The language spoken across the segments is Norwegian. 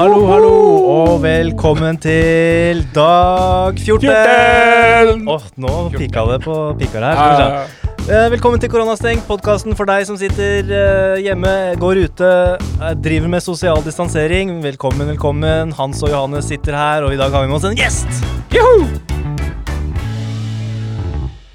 Hallo, hallo, og velkommen til dag 14. 14! Åh, nå pika det på pika her. Skal vi se. Eh, velkommen til Koronastengt, podkasten for deg som sitter eh, hjemme, går ute, eh, driver med sosial distansering. Velkommen, velkommen. Hans og Johannes sitter her, og i dag har vi med oss en gjest. Joho!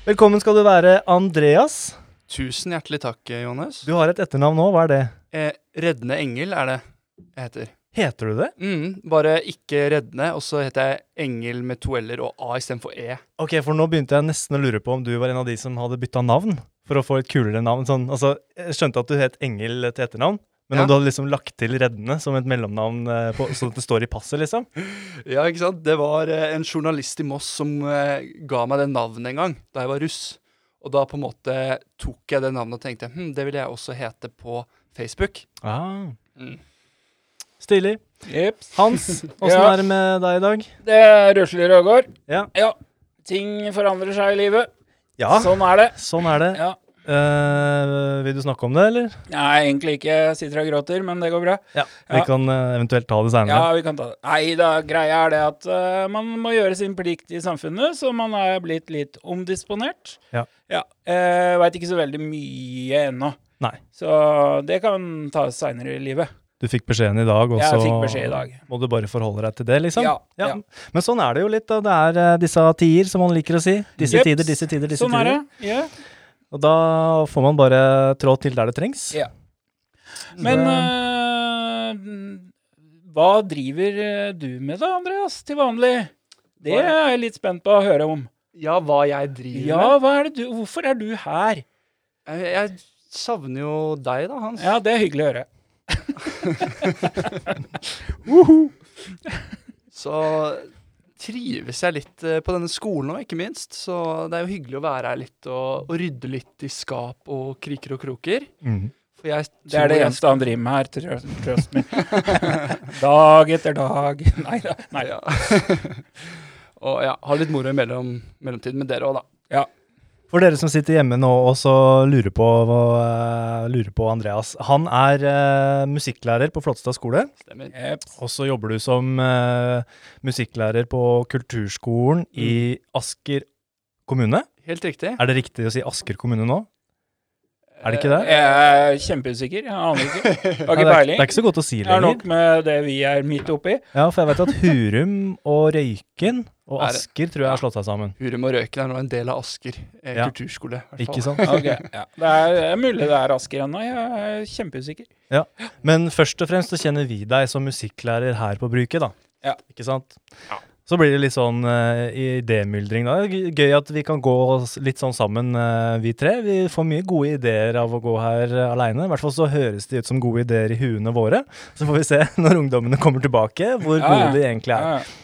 Velkommen skal du være, Andreas. Tusen hjertelig takk, Johannes. Du har et etternavn nå. Hva er det? Eh, reddende engel er det jeg heter. Heter du det? Mm, bare ikke reddende, og så heter jeg Engel med to l-er og a istedenfor e. Ok, for nå begynte jeg nesten å lure på om du var en av de som hadde bytta navn for å få et kulere navn. Sånn, altså, jeg skjønte at du het Engel til etternavn, men Ja. om du hadde liksom lagt til Reddende som et mellomnavn eh, på, sånn at det står i passet, liksom? Ja, ikke sant? Det var eh, en journalist i Moss som eh, ga meg det navnet en gang da jeg var russ. Og da på en måte tok jeg det navnet og tenkte hm, det vil jeg også hete på Facebook. Ah, Mm. Stilig. Jeps. Hans, åssen Ja. er det med deg i dag? Det er røsler og går. Ja. Ting forandrer seg i livet. Ja, Sånn er det. sånn er det. Ja. Uh, vil du snakke om det, eller? Nei, egentlig ikke. Jeg sitter og gråter, men det går bra. Ja. Vi Ja. kan uh, eventuelt ta det Ja, seinere. vi kan ta det. Nei da, greia er det at uh, man må gjøre sin plikt i samfunnet, så man er blitt litt omdisponert. Ja. ja. Veit ikke så veldig mye ennå, Nei. så det kan tas seinere i livet. Du fikk beskjeden i dag, og så i dag. må du bare forholde deg til det, liksom? Ja, Ja. ja. Men sånn er det jo litt. da. Det er eh, disse tider, som man liker å si. Disse Jeps. tider, disse tider, disse Sånn tider. er det. Ja. Og da får man bare trå til der det trengs. Ja. Men øh, hva driver øh, du med da, Andreas, til vanlig? Det er jeg litt spent på å høre om. Ja, hva jeg driver Ja, med. hva er det du Hvorfor er du her? Jeg, jeg savner jo deg, da, Hans. Ja, det er hyggelig å høre. Så trives jeg litt eh, på denne skolen òg, ikke minst. Så det er jo hyggelig å være her litt og, og rydde litt i skap og kriker og kroker. Mm. For jeg Det er det eneste han driver med her, trust, trust me. dag etter dag. Nei da. Nei. Ja. og ja, har litt moro i mellom, mellomtiden med dere òg, da. For dere som sitter hjemme nå og så lurer på, uh, lurer på Andreas. Han er uh, musikklærer på Flåttestad skole. Stemmer. Yep. Og så jobber du som uh, musikklærer på kulturskolen i Asker kommune. Helt riktig. Er det riktig å si Asker kommune nå? Er det ikke det? Jeg er kjempeusikker. Jeg aner ikke. Har Ja, ikke det, er, det peiling. er ikke så godt å si det, er lenger. nok med det vi er midt oppi. Ja, for jeg vet at Hurum og Røyken og Er Asker tror jeg har slått seg sammen. Hurum og Røyken er nå en del av Asker eh, Ja. kulturskole. hvert fall. Ikke sant? okay, ja. Det er, det er mulig det er Asker ennå. Jeg er kjempeusikker. Ja. Men først og fremst så kjenner vi deg som musikklærer her på Bruket, da. Ja. Ikke sant? Ja. Så blir det litt sånn uh, idémyldring, da. Gøy at vi kan gå litt sånn sammen, uh, vi tre. Vi får mye gode ideer av å gå her uh, aleine. I hvert fall så høres de ut som gode ideer i huene våre. Så får vi se når ungdommene kommer tilbake, hvor Ja, gode de egentlig er. Ja.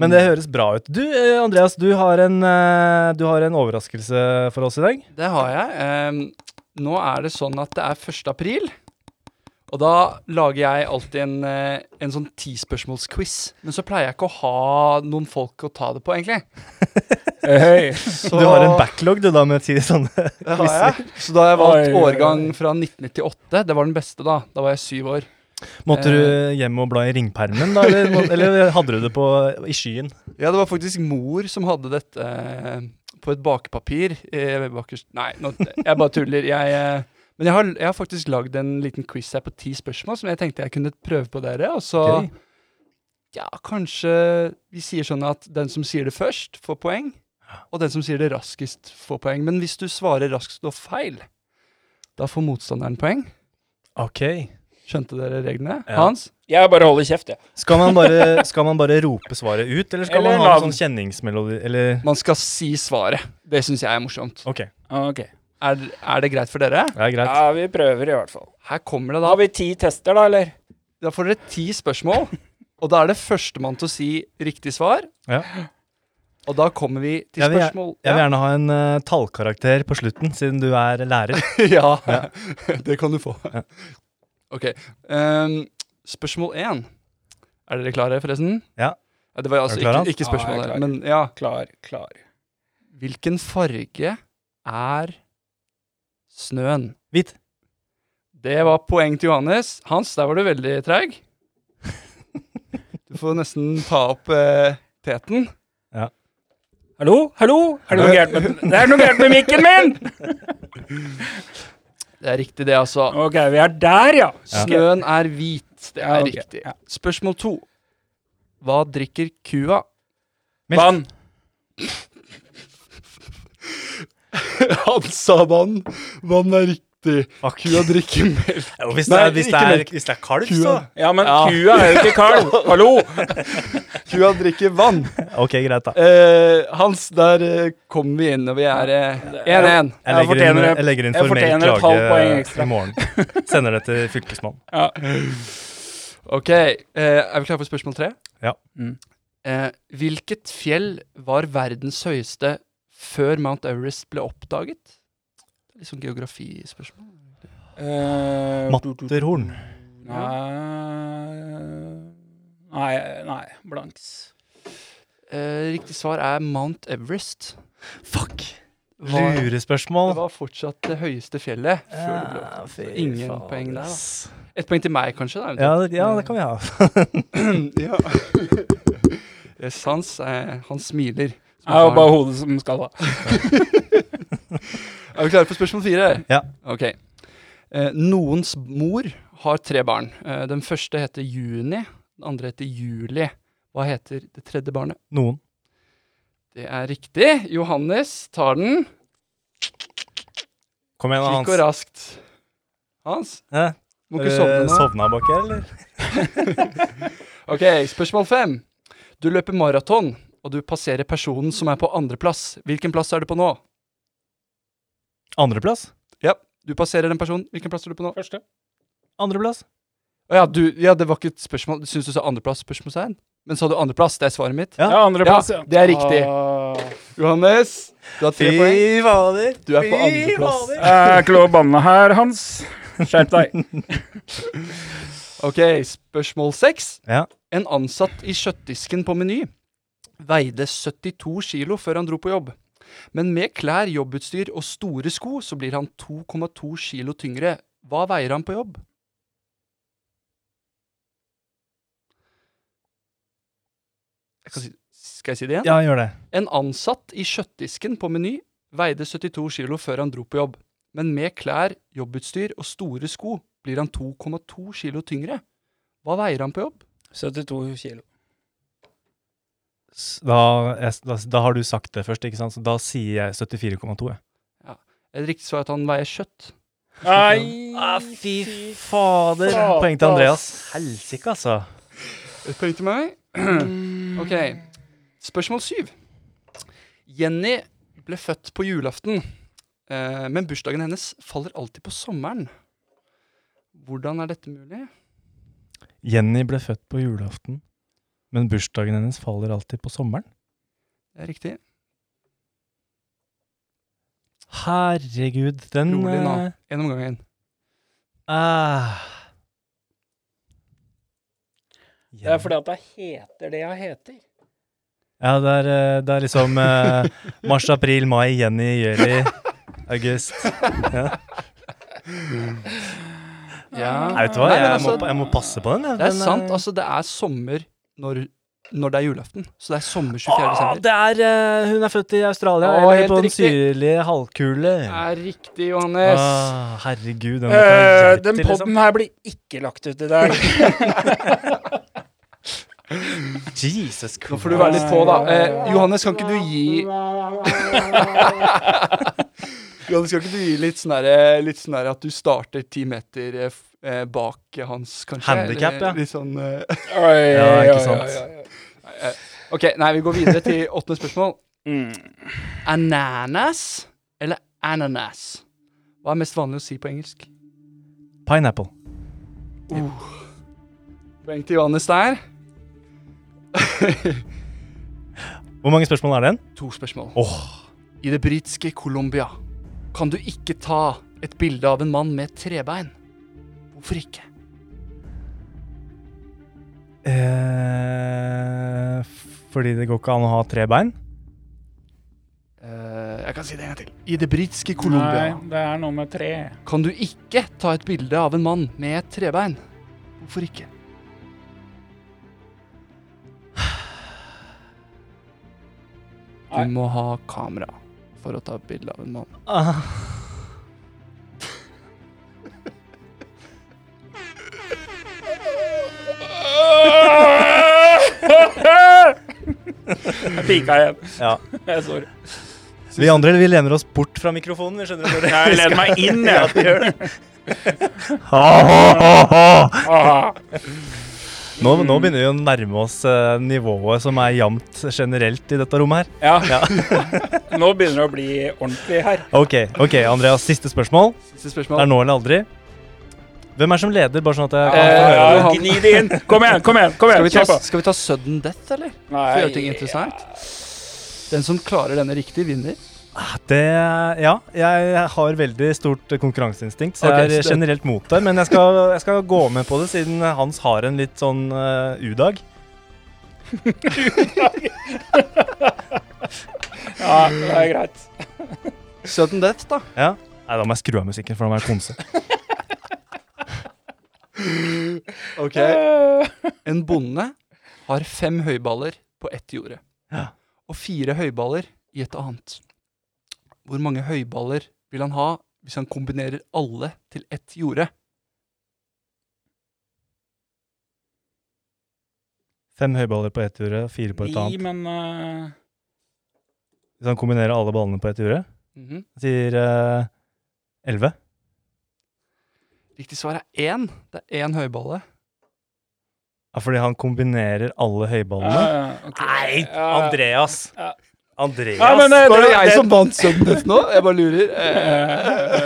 Men det høres bra ut. Du, eh, Andreas, du har, en, eh, du har en overraskelse for oss i dag. Det har jeg. Um, nå er det sånn at det er 1. april. Og da lager jeg alltid en, eh, en sånn tispørsmålsquiz. Men så pleier jeg ikke å ha noen folk å ta det på, egentlig. Hey. Så, Du har en backlog, du, da, med ti sånne quizer. Så da har jeg valgt Oi, oi, oi. årgang fra 1998. Det var den beste da. Da var jeg syv år. Måtte du hjem og bla i ringpermen, da? Eller, må- eller hadde du det på, i skyen? Ja, det var faktisk mor som hadde dette eh, på et bakepapir. Eh, Nei, nå, jeg bare tuller. Jeg, eh, men jeg har, jeg har faktisk lagd en liten quiz her på ti spørsmål som jeg tenkte jeg kunne prøve på dere. Og så okay. ja, kanskje vi sier sånn at den som sier det først, får poeng. Og den som sier det raskest, får poeng. Men hvis du svarer raskt og feil, da får motstanderen poeng. Ok. Skjønte dere reglene? Ja. Hans? Jeg bare holder kjeft, jeg. Skal man, bare, skal man bare rope svaret ut, eller skal Eller man ha en sånn kjenningsmelodi, eller Man skal si svaret. Det syns jeg er morsomt. Ok, Ok. Er, er det greit for dere? det er greit. Ja, vi prøver i hvert fall. Her kommer det Da har vi ti tester, da, eller? Da får dere ti spørsmål, og da er det førstemann til å si riktig svar. Ja. Og da kommer vi til Jeg vil, spørsmål jeg vil gjerne ha en uh, tallkarakter på slutten, siden du er lærer. ja. Ja. det kan du få. Ja. OK. Um, spørsmål én. Er dere klare, forresten? Ja. Det var altså klar, ikke, ikke Ja, spørsmål klar. men ja. Klar, klar. Hvilken farge er snøen? Hvit. Det var poeng til Johannes. Hans, der var du veldig treig. får nesten ta opp eh, teten. Hallo? Hallo? Er det noe gærent med, det er noe gærent med mikken min! Det er riktig, det, altså. Ok, vi er der, ja. Snøen er hvit. Det er Ja, ok. riktig. Ja. Spørsmål to. Hva drikker kua? Melk. Vann. Han sa vann. Vann er riktig. Fuck. Kua drikker melk. Jo, hvis, det er, hvis, det er, melk. hvis det er kalv, Kua. så Ja, men Ja. kua er jo ikke kalv. Hallo? Kua drikker vann. Ok, greit, da. Eh, Hans, der eh, kommer vi inn, og vi er eh, 1-1. Jeg Jeg inn, fortjener- jeg legger inn formell klage i morgen. Sender det til fylkesmannen. Ja. Ok, eh, er vi klare for spørsmål tre? Ja. Mm. Eh, hvilket fjell var verdens høyeste før Mount Everest ble oppdaget? Litt sånn geografispørsmål. Uh, Matterhorn. Nei, nei, blanks. Uh, riktig svar er Mount Everest. Fuck! Var, det var fortsatt det høyeste fjellet. Det Ja, Ingen faen, poeng der, da. Ett Et poeng til meg, kanskje? Da, Ja, det, ja, det kan vi ha. ja. yes, Hans, eh, han smiler. Det er jo bare hodet som skal ha. Er vi klare for spørsmål fire? Ja. Ok. Eh, noens mor har tre barn. Eh, den første heter Juni, den andre heter Juli. Hva heter det tredje barnet? Noen. Det er riktig. Johannes tar den. Kom igjen, Kvikk og Hans. raskt. Hans, Ja. må ikke sovne Eh, nå. Sovna bak her, eller? Ok, spørsmål fem. Du løper maraton, og du passerer personen som er på andreplass. Hvilken plass er du på nå? Andreplass? Ja, du passerer en person. Hvilken plass er du på nå? Første. Andreplass? Å ja, du, ja, det var ikke et spørsmål. Du syns du sa andreplass? Spørsmålstegn? Men sa du andreplass? Det er svaret mitt. Ja. Ja, andreplass, ja. det er riktig. Ah. Johannes, du har tre Fy poeng. fader! Du er på andreplass. Jeg er ikke lov å banne her, Hans. Skjerp deg. Ok, spørsmål seks. Ja. En ansatt i kjøttdisken på Meny veide 72 kilo før han dro på jobb. Men med klær, jobbutstyr og store sko så blir han 2,2 kilo tyngre. Hva veier han på jobb? Jeg kan si, skal jeg si det igjen? Ja, gjør det. En ansatt i kjøttdisken på Meny veide 72 kilo før han dro på jobb. Men med klær, jobbutstyr og store sko blir han 2,2 kilo tyngre. Hva veier han på jobb? 72 kilo. Da, jeg, da, da har du sagt det først, ikke sant? Så da sier jeg 74,2. jeg. Et riktig svar er at han veier kjøtt. Nei, Ah, fy fader. Poeng til Andreas. Helsike, altså. Et poeng til meg. ok. Spørsmål syv. Jenny ble født på julaften, eh, men bursdagen hennes faller alltid på sommeren. Hvordan er dette mulig? Jenny ble født på julaften, men bursdagen hennes faller alltid på sommeren. Det er riktig. Herregud, den Rolig nå. Én om gangen. ah. Det er fordi at det heter det jeg heter. Ja, det er, eh, det er liksom uh, mars, april, mai, Jenny, Jøli, august. Ja. Ja. Nei, vet du hva, Nei, jeg, altså, må, jeg må passe på den. jeg. Det er Den, sant. eh, Altså, det er sommer når, når det er julaften. Så det er sommer 24. ah, desember. det er uh, Hun er født i Australia, Åh, eller på den syrlige halvkule. Det er riktig, Johannes. Ah, herregud, den Eh, hjelp den liksom. her blir ikke lagt ut i dag. Jesus Nå får du være litt på, da. Eh, Johannes, kan ikke du gi Johannes, kan ikke du gi litt sånn derre- litt sånn at du starter ti meter eh, eh, bak hans, kanskje? Handicap, ja. Litt sånn eh, Oi, Ja, ikke sant. eh, OK, nei, vi går videre til åttende spørsmål. Mm. Ananas eller ananas? Hva er mest vanlig å si på engelsk? Pineapple. Poeng til Johannes der. Hvor mange spørsmål er det igjen? To spørsmål. Oh. I det britiske Colombia kan du ikke ta et bilde av en mann med trebein. Hvorfor ikke? Eh, fordi det går ikke an å ha tre bein? Eh, jeg kan si det en gang til. I det britiske Colombia Nei, det er noe med tre. kan du ikke ta et bilde av en mann med et trebein. Hvorfor ikke? Du må ha kamera for å ta bilde av en mann. Ah. Jeg pika igjen. Ja. Jeg er sorry. Vi andre vi lener oss bort fra mikrofonen. Vi skjønner det. Jeg lener meg inn, Ja, jeg. Ah. Nå, nå begynner vi å nærme oss eh, nivået som er jevnt generelt i dette rommet her. Ja. Nå begynner det å bli ordentlig her. Ok, ok, Andreas, siste spørsmål. Siste Det er nå eller aldri. Hvem er som leder, bare sånn at jeg kan Eh, høre Ja? Gni det inn. Kom igjen, kom igjen. kom Skal igjen, vi, ta, Kjør på. skal vi ta sudden death, eller? For å gjøre ting interessant. Den som klarer denne riktig, vinner. Det, ja, jeg har veldig stort konkurranseinstinkt, så jeg okay, er generelt mot det. Men jeg skal, jeg skal gå med på det, siden Hans har en litt sånn uh, udag. udag. Ja, det er greit. Sudden death, da. Ja. Nei, da må jeg skru av musikken, for da må jeg konse. Ok. En bonde har fem høyballer på ett jorde. Ja. Og fire høyballer i et annet. Hvor mange høyballer vil han ha hvis han kombinerer alle til ett jorde? Fem høyballer på ett jorde, fire på et annet. men uh... Hvis han kombinerer alle ballene på ett jorde, Mhm. sier elleve. elleve. Riktig svar er én. Det er én høyballe. Ja, fordi han kombinerer alle høyballene. ja, ja, okay. Nei, Ja. Andreas! Ja. Andreas! Ja, men, nei, Var det jeg det- som vant death nå? Jeg bare lurer.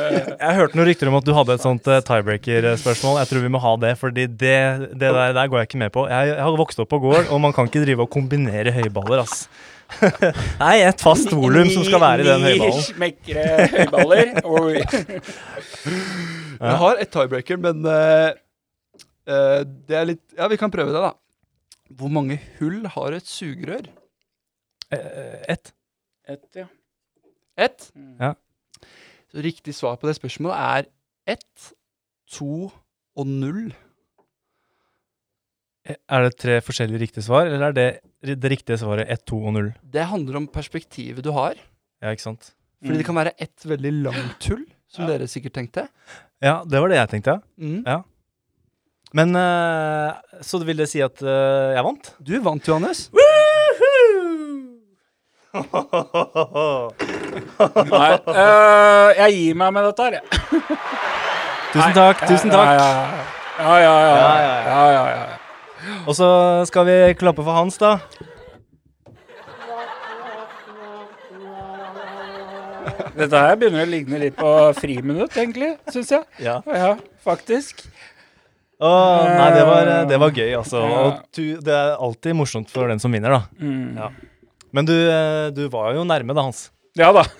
Eh, Jeg hørte noen rykter om at du hadde et sånt eh, tiebreaker-spørsmål. Jeg tror vi må ha det, fordi det, det der, der går jeg ikke med på. Jeg, jeg har vokst opp på gård, og man kan ikke drive og kombinere høyballer, ass. Nei, et fast volum som skal være i den høyballen. Ni smekre høyballer. Oi. Jeg har et tiebreaker, men eh, eh, det er litt Ja, vi kan prøve det, da. Hvor mange hull har et sugerør? Ett. Ett. Et, ja. Ett. Ja. Så riktig svar på det spørsmålet er ett, to og null. Er det tre forskjellige riktige svar, eller er det det riktige svaret 1, 2 og 0? Det handler om perspektivet du har. Ja, ikke sant? Fordi Mm. det kan være ett veldig langt hull, som Ja. dere sikkert tenkte. Ja, det var det jeg tenkte, ja. Mm. Men uh, Så vil det si at uh, jeg vant? Du vant, Johannes. Nei, uh, jeg gir meg med dette her, jeg. tusen takk, tusen takk. Ja, ja, ja. ja, ja, Ja, ja, ja, ja, ja, ja. Og så skal vi klappe for Hans, da. Dette her begynner å ligne litt på friminutt, egentlig, syns jeg. Ja. Ja, faktisk. Åh, nei, det var, det var gøy, altså. Ja. Du, det er alltid morsomt for den som vinner, da. Mm. Ja. Men du, eh, du var jo nærme, da, Hans. Ja da.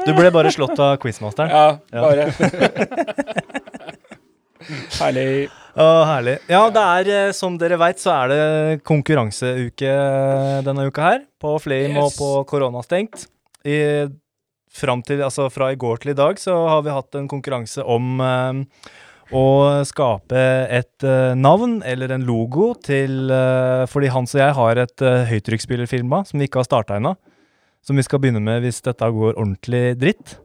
Du ble bare slått av quizmasteren. Ja, Ja. bare. Herlig. Å, herlig. Ja, det er, eh, som dere veit, så er det konkurranseuke denne uka her. På Flame og på koronastengt. I, til, altså fra i går til i dag så har vi hatt en konkurranse om eh, å skape et eh, navn eller en logo til eh, Fordi Hans og jeg har et uh, høytrykksspillerfirma som vi ikke har starta ennå. Som vi skal begynne med hvis dette går ordentlig dritt.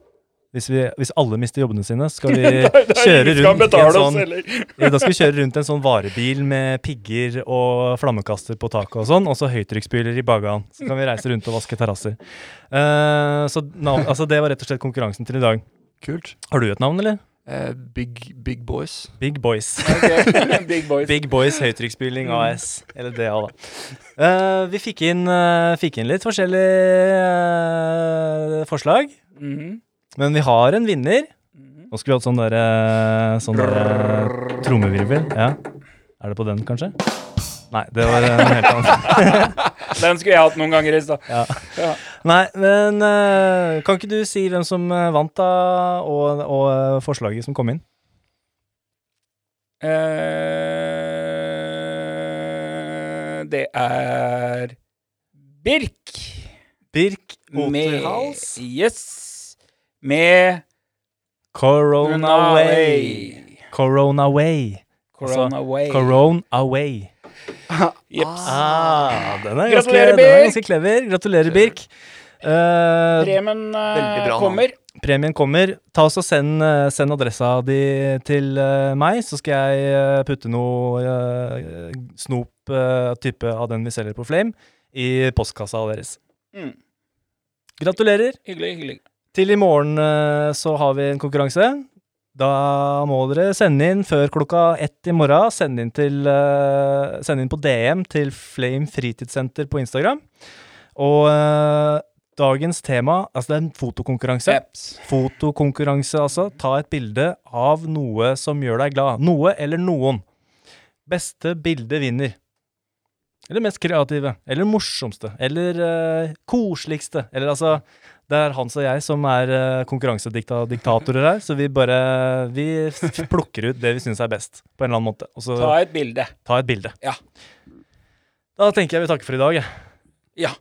Hvis, vi, hvis alle mister jobbene sine, skal vi kjøre rundt i en sånn ja, Da skal vi kjøre rundt en sånn varebil med pigger og flammekaster på taket og sånn, og så høytrykksspyler i bagan. Så kan vi reise rundt og vaske terrasser. Uh, så navn, altså det var rett og slett konkurransen til i dag. Kult. Har du et navn, eller? Uh, big, big boys. Big Boys. Big boys. Big Boys Høytrykksspyling AS. Eller DA, da. Uh, vi fikk inn, eh, fikk inn litt forskjellige eh, forslag, Mhm. Men vi har en vinner. Mhm. Nå skulle vi hatt sånn derre sånn der, trommevirvel. Ja. Er det på den, kanskje? Nei, det var en helt annen. Den skulle jeg hatt noen ganger i stad. Ja. Ja. Nei, men eh, kan ikke du si hvem som eh, vant, da, og, og eh, forslaget som kom inn? Eh, det er Birk. Birk Oterhals. Yes. Med Corona Way. Corona Way. Corona Way. Corona Away. Jepps. Ah, den er ganske, Gratulerer, den er Birk. ganske clever. Gratulerer, Birk. Eh, Premien eh, Veldig bra navn. kommer. premien kommer. Ta oss og send, eh, send adressa di til eh, meg, så skal jeg eh, putte noe eh, snop eh, type av den vi selger på Flame, i postkassa deres. Mm. Gratulerer. Hyggelig, hyggelig. Til i morgen eh, så har vi en konkurranse. Da må dere sende inn før klokka ett i morgen. Send inn, til, uh, send inn på DM til Flame fritidssenter på Instagram. Og uh, dagens tema Altså, det er en fotokonkurranse. Jeps. Fotokonkurranse, altså. Ta et bilde av noe som gjør deg glad. Noe eller noen. Beste bilde vinner. Eller mest kreative. Eller morsomste. Eller uh, koseligste. Eller altså Det er Hans og jeg som er uh, konkurransediktatorer her, så vi bare Vi plukker ut det vi syns er best, på en eller annen måte. Også, Ta et bilde. ta et bilde. Ja. Da tenker jeg vi takker for i dag, jeg. Ja.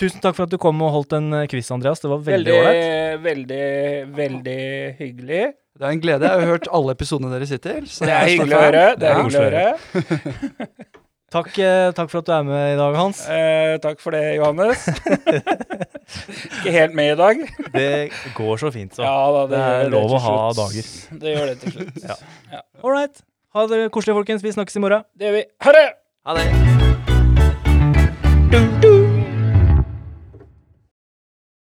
Tusen takk for at du kom og holdt en eh, quiz, Andreas. Det var veldig ålreit. veldig, veldig hyggelig. Det er en glede. Jeg har hørt alle episodene deres hittil. så Det er hyggelig å høre. Det er Ja. hyggelig å høre. Takk, eh, takk for at du er med i dag, Hans. Eh, takk for det, Johannes. Ikke helt med i dag. Det går så fint, så. Ja da, det, Det er lov å ha slutt. dager. Det gjør det til slutt. Ja. All right. Ha det koselig, folkens. Vi snakkes i morgen. Det gjør vi. Ha det! Ha det. Du, du.